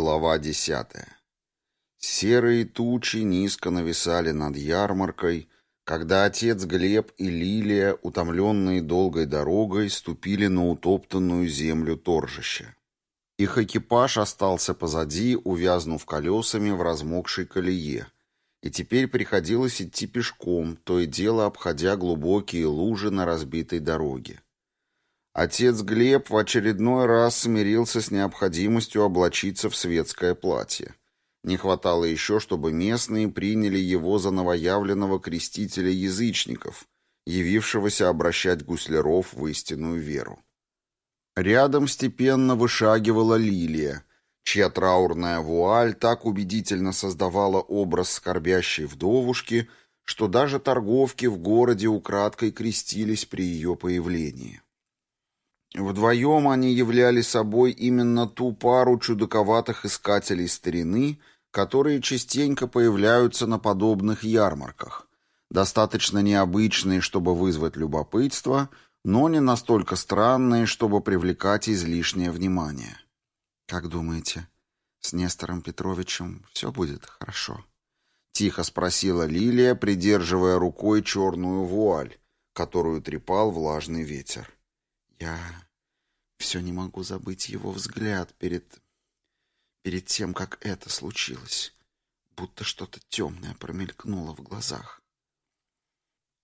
Глава десятая. Серые тучи низко нависали над ярмаркой, когда отец Глеб и Лилия, утомленные долгой дорогой, ступили на утоптанную землю торжища. Их экипаж остался позади, увязнув колесами в размокшей колее, и теперь приходилось идти пешком, то и дело обходя глубокие лужи на разбитой дороге. Отец Глеб в очередной раз смирился с необходимостью облачиться в светское платье. Не хватало еще, чтобы местные приняли его за новоявленного крестителя язычников, явившегося обращать гусляров в истинную веру. Рядом степенно вышагивала лилия, чья траурная вуаль так убедительно создавала образ скорбящей вдовушки, что даже торговки в городе украдкой крестились при ее появлении. Вдвоем они являли собой именно ту пару чудаковатых искателей старины, которые частенько появляются на подобных ярмарках, достаточно необычные, чтобы вызвать любопытство, но не настолько странные, чтобы привлекать излишнее внимание. «Как думаете, с Нестором Петровичем все будет хорошо?» — тихо спросила Лилия, придерживая рукой черную вуаль, которую трепал влажный ветер. Я все не могу забыть его взгляд перед... перед тем, как это случилось. Будто что-то темное промелькнуло в глазах.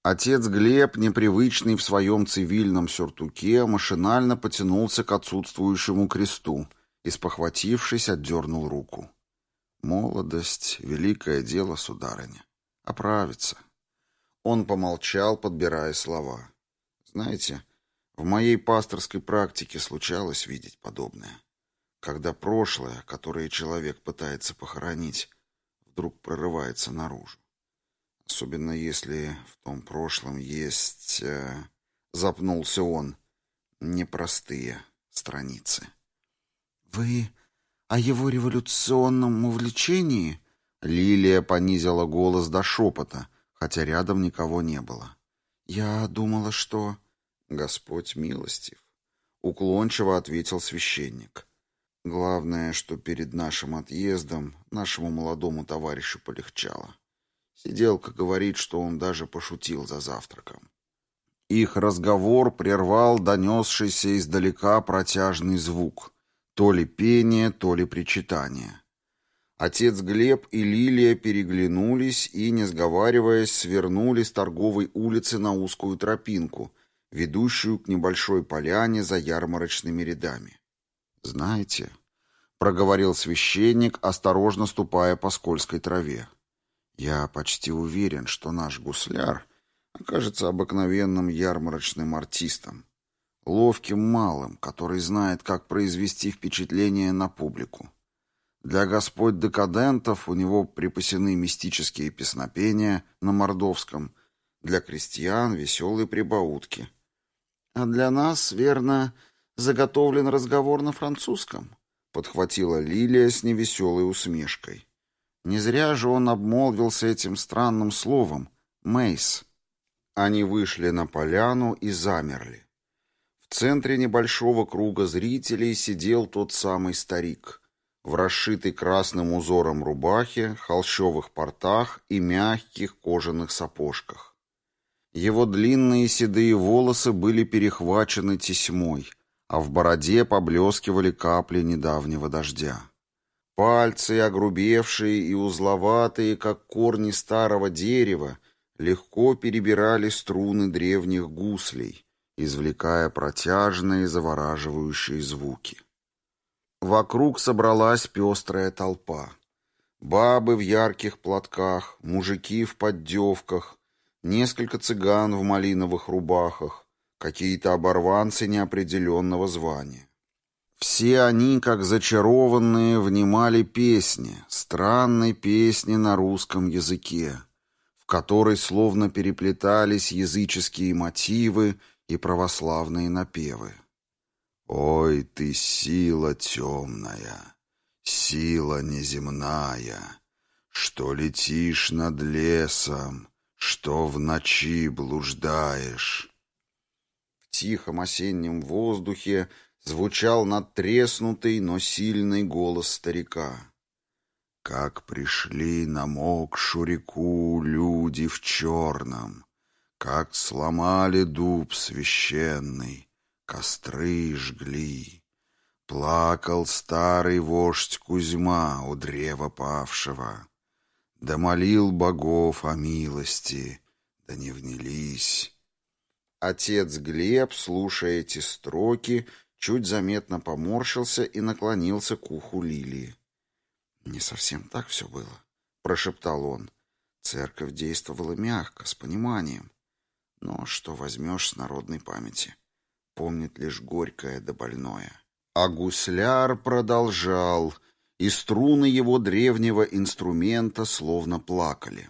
Отец Глеб, непривычный в своем цивильном сюртуке, машинально потянулся к отсутствующему кресту и, спохватившись, отдернул руку. «Молодость — великое дело, сударыня. Оправиться». Он помолчал, подбирая слова. «Знаете, В моей пасторской практике случалось видеть подобное, когда прошлое, которое человек пытается похоронить, вдруг прорывается наружу. Особенно если в том прошлом есть... Э, запнулся он. Непростые страницы. «Вы о его революционном увлечении?» Лилия понизила голос до шепота, хотя рядом никого не было. «Я думала, что...» Господь милостив. Уклончиво ответил священник. Главное, что перед нашим отъездом нашему молодому товарищу полегчало. Сиделка говорит, что он даже пошутил за завтраком. Их разговор прервал донесшийся издалека протяжный звук. То ли пение, то ли причитание. Отец Глеб и Лилия переглянулись и, не сговариваясь, свернули с торговой улицы на узкую тропинку — ведущую к небольшой поляне за ярмарочными рядами. «Знаете», — проговорил священник, осторожно ступая по скользкой траве, «я почти уверен, что наш гусляр окажется обыкновенным ярмарочным артистом, ловким малым, который знает, как произвести впечатление на публику. Для господь декадентов у него припасены мистические песнопения на мордовском, для крестьян — веселые прибаутки» «А для нас, верно, заготовлен разговор на французском», — подхватила Лилия с невеселой усмешкой. Не зря же он обмолвился этим странным словом «мейс». Они вышли на поляну и замерли. В центре небольшого круга зрителей сидел тот самый старик в расшитой красным узором рубахе, холщовых портах и мягких кожаных сапожках. Его длинные седые волосы были перехвачены тесьмой, а в бороде поблескивали капли недавнего дождя. Пальцы, огрубевшие и узловатые, как корни старого дерева, легко перебирали струны древних гуслей, извлекая протяжные завораживающие звуки. Вокруг собралась пестрая толпа. Бабы в ярких платках, мужики в поддевках, Несколько цыган в малиновых рубахах, какие-то оборванцы неопределенного звания. Все они, как зачарованные, внимали песни, странной песни на русском языке, в которой словно переплетались языческие мотивы и православные напевы. «Ой, ты сила темная, сила неземная, что летишь над лесом, что в ночи блуждаешь». В тихом осеннем воздухе звучал надтреснутый, но сильный голос старика. «Как пришли на Мокшурику люди в черном, как сломали дуб священный, костры жгли». Плакал старый вождь Кузьма у древа павшего. Да молил богов о милости, да не внялись. Отец Глеб, слушая эти строки, чуть заметно поморщился и наклонился к уху Лилии. «Не совсем так все было», — прошептал он. Церковь действовала мягко, с пониманием. Но что возьмешь с народной памяти? Помнит лишь горькое да больное. А гусляр продолжал, и струны его древнего инструмента словно плакали.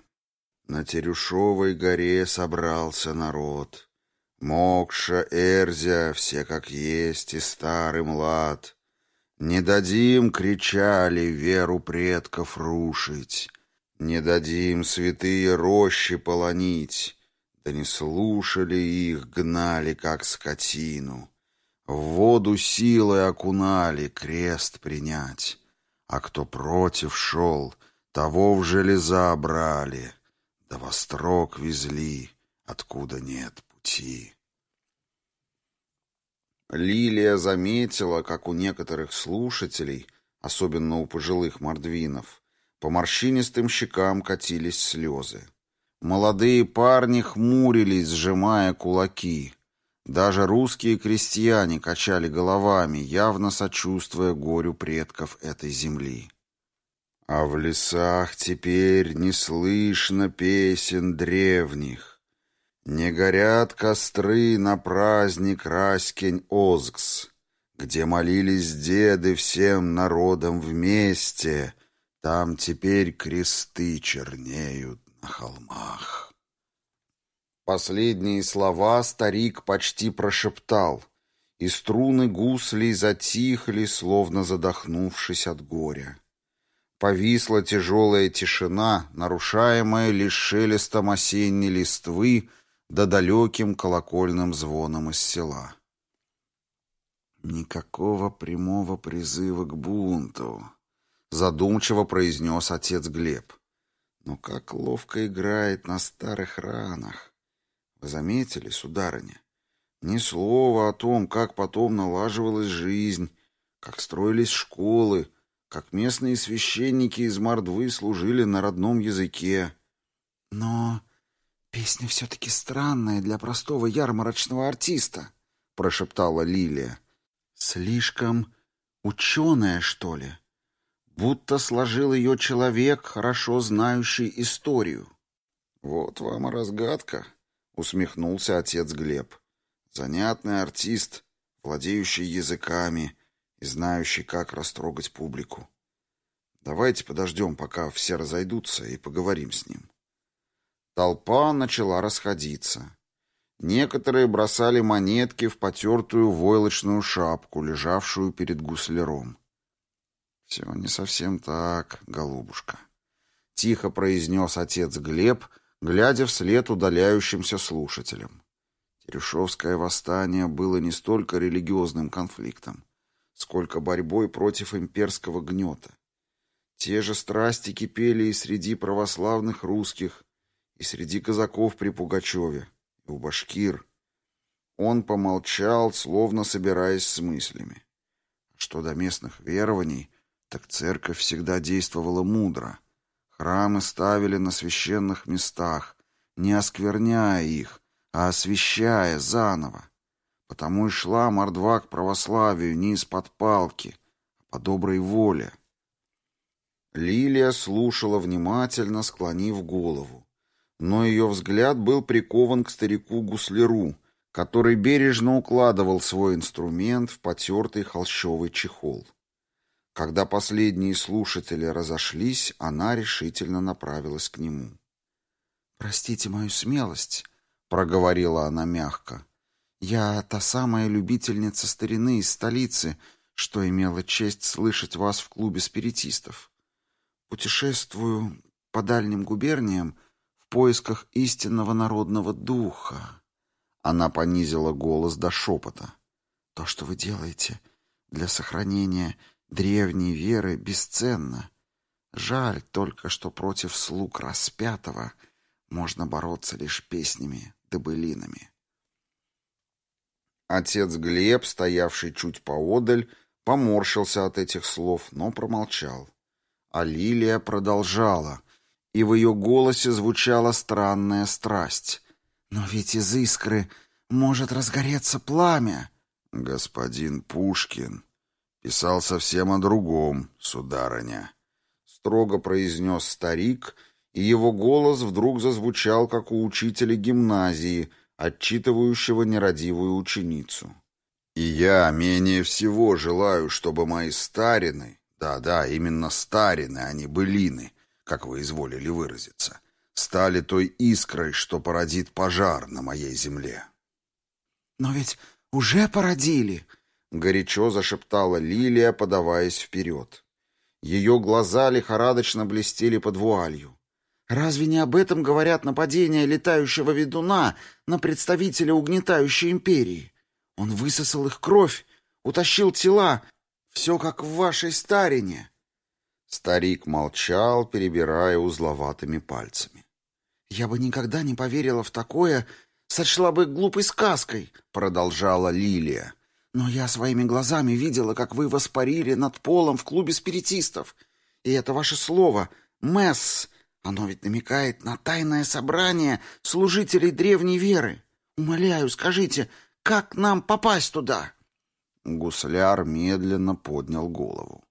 На Терюшовой горе собрался народ. Мокша, Эрзя, все как есть, и старый млад. «Не дадим!» — кричали, веру предков рушить, «Не дадим святые рощи полонить!» Да не слушали их, гнали, как скотину. В воду силой окунали, крест принять. А кто против шел, того в железа брали, Да во строк везли, откуда нет пути. Лилия заметила, как у некоторых слушателей, особенно у пожилых мордвинов, по Даже русские крестьяне качали головами, явно сочувствуя горю предков этой земли. А в лесах теперь не слышно песен древних. Не горят костры на праздник Раскинь озгс где молились деды всем народом вместе. Там теперь кресты чернеют на холмах. Последние слова старик почти прошептал, и струны гуслей затихли, словно задохнувшись от горя. Повисла тяжелая тишина, нарушаемая лишь шелестом осенней листвы да далеким колокольным звоном из села. «Никакого прямого призыва к бунту», — задумчиво произнес отец Глеб. «Но как ловко играет на старых ранах. Вы Заметили, сударыня? Ни слова о том, как потом налаживалась жизнь, как строились школы, как местные священники из Мордвы служили на родном языке. Но песня все-таки странная для простого ярмарочного артиста, прошептала Лилия. Слишком ученая, что ли? Будто сложил ее человек, хорошо знающий историю. Вот вам и разгадка, усмехнулся отец Глеб. Занятный артист, владеющий языками и знающий, как растрогать публику. Давайте подождем, пока все разойдутся, и поговорим с ним. Толпа начала расходиться. Некоторые бросали монетки в потертую войлочную шапку, лежавшую перед гусляром. «Все не совсем так, голубушка», — тихо произнес отец Глеб — глядя вслед удаляющимся слушателям. Терешовское восстание было не столько религиозным конфликтом, сколько борьбой против имперского гнета. Те же страсти кипели и среди православных русских, и среди казаков при Пугачеве, и у башкир. Он помолчал, словно собираясь с мыслями. Что до местных верований, так церковь всегда действовала мудро — Храмы ставили на священных местах, не оскверняя их, а освещая заново. Потому и шла мордва к православию не из-под палки, а по доброй воле. Лилия слушала внимательно, склонив голову. Но ее взгляд был прикован к старику-гусляру, который бережно укладывал свой инструмент в потертый холщовый чехол. Когда последние слушатели разошлись, она решительно направилась к нему. «Простите мою смелость», — проговорила она мягко. «Я та самая любительница старины из столицы, что имела честь слышать вас в клубе спиритистов. Путешествую по дальним губерниям в поисках истинного народного духа». Она понизила голос до шепота. «То, что вы делаете для сохранения...» древней веры, бесценно. Жаль только, что против слуг распятого можно бороться лишь песнями да былинами. Отец Глеб, стоявший чуть поодаль, поморщился от этих слов, но промолчал. А Лилия продолжала, и в ее голосе звучала странная страсть. «Но ведь из искры может разгореться пламя». «Господин Пушкин писал совсем о другом, сударыня. Строго произнес старик, и его голос вдруг зазвучал, как у учителя гимназии, отчитывающего нерадивую ученицу. «И я менее всего желаю, чтобы мои старины, да-да, именно старины, а не былины, как вы изволили выразиться, стали той искрой, что породит пожар на моей земле». «Но ведь уже породили!» горячо зашептала Лилия, подаваясь вперед. Ее глаза лихорадочно блестели под вуалью. «Разве не об этом говорят нападения летающего ведуна на представителя угнетающей империи? Он высосал их кровь, утащил тела, все как в вашей старине». Старик молчал, перебирая узловатыми пальцами. «Я бы никогда не поверила в такое, сочла бы глупой сказкой», — продолжала Лилия. Но я своими глазами видела, как вы воспарили над полом в клубе спиритистов. И это ваше слово «месс». Оно ведь намекает на тайное собрание служителей древней веры. Умоляю, скажите, как нам попасть туда?» Гусляр медленно поднял голову.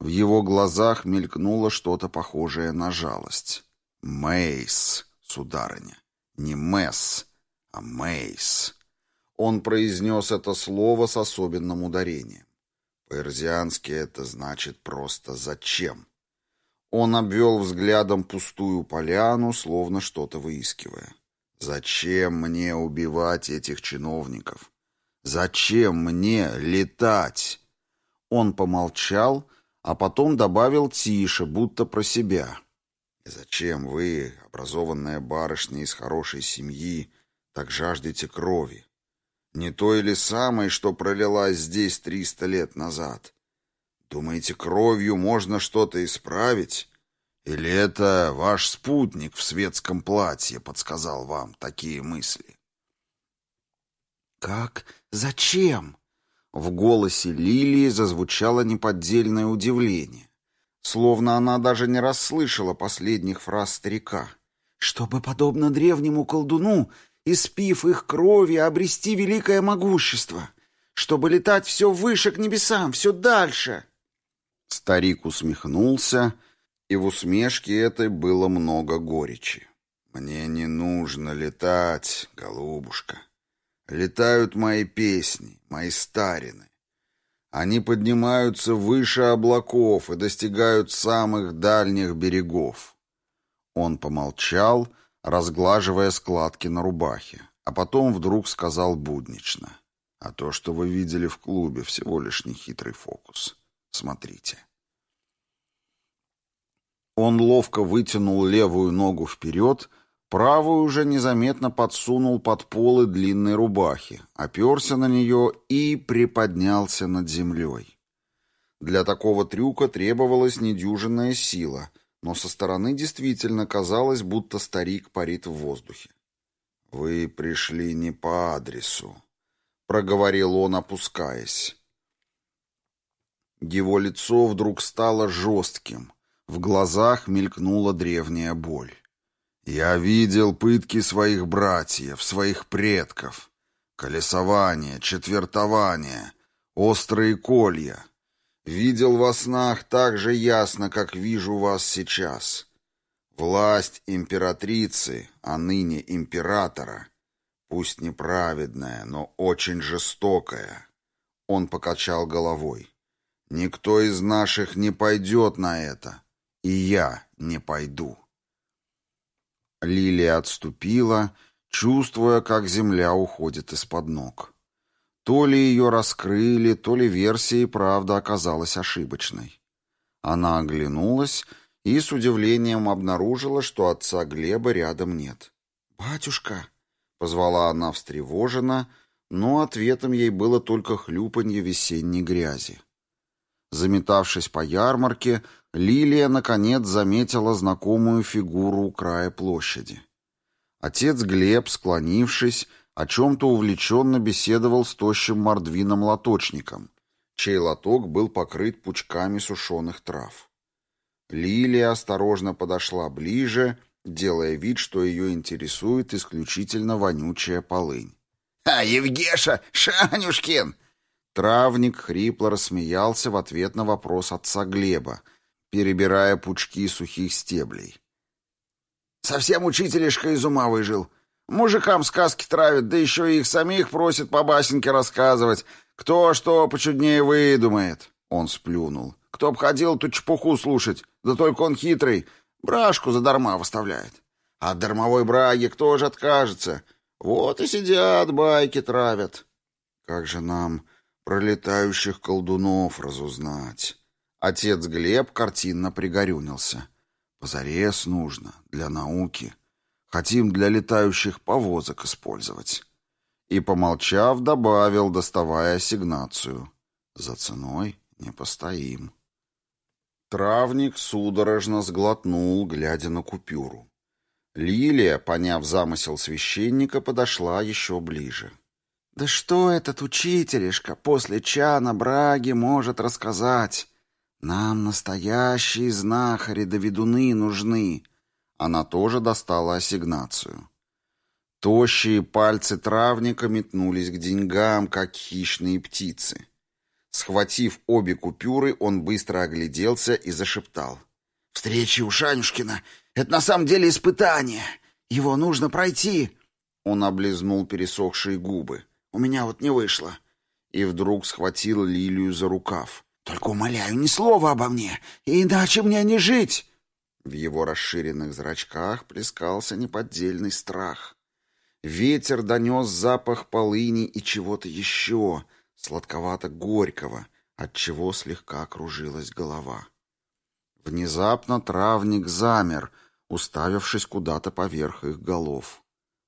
В его глазах мелькнуло что-то похожее на жалость. «Мейс, сударыня, не месс, а Мейс» он произнес это слово с особенным ударением. По-эрзиански это значит просто «зачем?». Он обвел взглядом пустую поляну, словно что-то выискивая. «Зачем мне убивать этих чиновников? Зачем мне летать?» Он помолчал, а потом добавил тише, будто про себя. «Зачем вы, образованная барышня из хорошей семьи, так жаждете крови? Не той ли самой, что пролилась здесь триста лет назад? Думаете, кровью можно что-то исправить? Или это ваш спутник в светском платье подсказал вам такие мысли? Как? Зачем? В голосе Лилии зазвучало неподдельное удивление, словно она даже не расслышала последних фраз старика. Чтобы подобно древнему колдуну испив их крови, обрести великое могущество, чтобы летать все выше к небесам, все дальше. Старик усмехнулся, и в усмешке этой было много горечи. «Мне не нужно летать, голубушка. Летают мои песни, мои старины. Они поднимаются выше облаков и достигают самых дальних берегов». Он помолчал и разглаживая складки на рубахе, а потом вдруг сказал буднично. «А то, что вы видели в клубе, всего лишь нехитрый фокус. Смотрите». Он ловко вытянул левую ногу вперед, правую уже незаметно подсунул под полы длинной рубахи, оперся на нее и приподнялся над землей. Для такого трюка требовалась недюжинная сила — но со стороны действительно казалось, будто старик парит в воздухе. «Вы пришли не по адресу», — проговорил он, опускаясь. Его лицо вдруг стало жестким, в глазах мелькнула древняя боль. «Я видел пытки своих братьев, своих предков, колесование, четвертование, острые колья» видел во снах так же ясно, как вижу вас сейчас. Власть императрицы, а ныне императора, пусть неправедная, но очень жестокая. Он покачал головой. Никто из наших не пойдет на это, и я не пойду. Лилия отступила, чувствуя, как земля уходит из-под ног. То ли ее раскрыли, то ли версия и правда оказалась ошибочной. Она оглянулась и с удивлением обнаружила, что отца Глеба рядом нет. «Батюшка!» — позвала она встревоженно, но ответом ей было только хлюпанье весенней грязи. Заметавшись по ярмарке, Лилия, наконец, заметила знакомую фигуру у края площади. Отец Глеб, склонившись, о чем-то увлеченно беседовал с тощим мордвином-лоточником, чей лоток был покрыт пучками сушеных трав. Лилия осторожно подошла ближе, делая вид, что ее интересует исключительно вонючая полынь. «А, Евгеша, Шанюшкин!» Травник хрипло рассмеялся в ответ на вопрос отца Глеба, перебирая пучки сухих стеблей. «Совсем учителишка из ума выжил. Мужикам сказки травят, да еще и их самих просят по басенке рассказывать. Кто что почуднее выдумает. Он сплюнул. Кто б ходил тут чепуху слушать, да только он хитрый. Брашку задарма выставляет. А От дармовой браги кто же откажется? Вот и сидят, байки травят. Как же нам пролетающих колдунов разузнать? Отец Глеб картинно пригорюнился. Позарез нужно, для науки. — Хотим для летающих повозок использовать». И, помолчав, добавил, доставая ассигнацию. «За ценой не постоим». Травник судорожно сглотнул, глядя на купюру. Лилия, поняв замысел священника, подошла еще ближе. «Да что этот учителешка после чана браги может рассказать? Нам настоящие знахари да ведуны нужны. Она тоже достала ассигнацию. Тощие пальцы травника метнулись к деньгам, как хищные птицы. Схватив обе купюры, он быстро огляделся и зашептал. «Встреча у Шанюшкина! Это на самом деле испытание! Его нужно пройти!» Он облизнул пересохшие губы. «У меня вот не вышло!» И вдруг схватил Лилию за рукав. «Только умоляю, ни слова обо мне, иначе мне не жить!» В его расширенных зрачках плескался неподдельный страх. Ветер донес запах полыни и чего-то еще, сладковато-горького, от чего слегка кружилась голова. Внезапно травник замер, уставившись куда-то поверх их голов.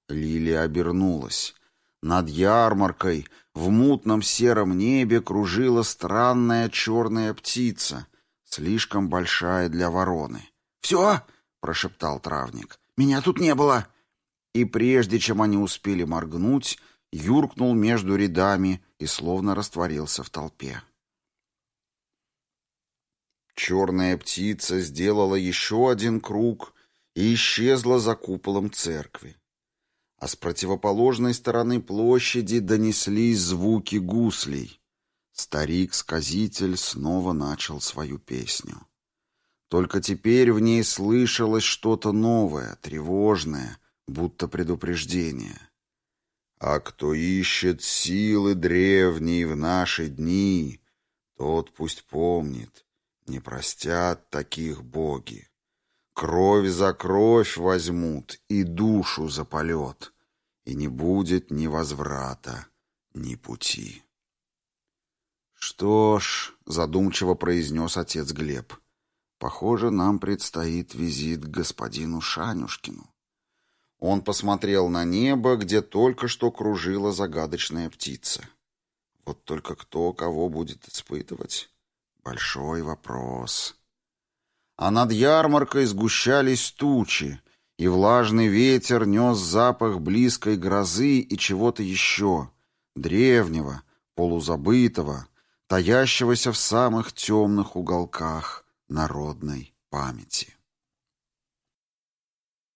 Лилия обернулась. Над ярмаркой в мутном сером небе кружила странная черная птица, слишком большая для вороны. «Все!» — прошептал травник. «Меня тут не было!» И прежде чем они успели моргнуть, юркнул между рядами и словно растворился в толпе. Черная птица сделала еще один круг и исчезла за куполом церкви а с противоположной стороны площади донеслись звуки гуслей. Старик-сказитель снова начал свою песню. Только теперь в ней слышалось что-то новое, тревожное, будто предупреждение. «А кто ищет силы древней в наши дни, тот пусть помнит, не простят таких боги. Кровь за кровь возьмут и душу за полет, и не будет ни возврата, ни пути». «Что ж», — задумчиво произнес отец Глеб, — Похоже, нам предстоит визит к господину Шанюшкину. Он посмотрел на небо, где только что кружила загадочная птица. Вот только кто кого будет испытывать? Большой вопрос. А над ярмаркой сгущались тучи, и влажный ветер нес запах близкой грозы и чего-то еще, древнего, полузабытого, таящегося в самых темных уголках, народной памяти.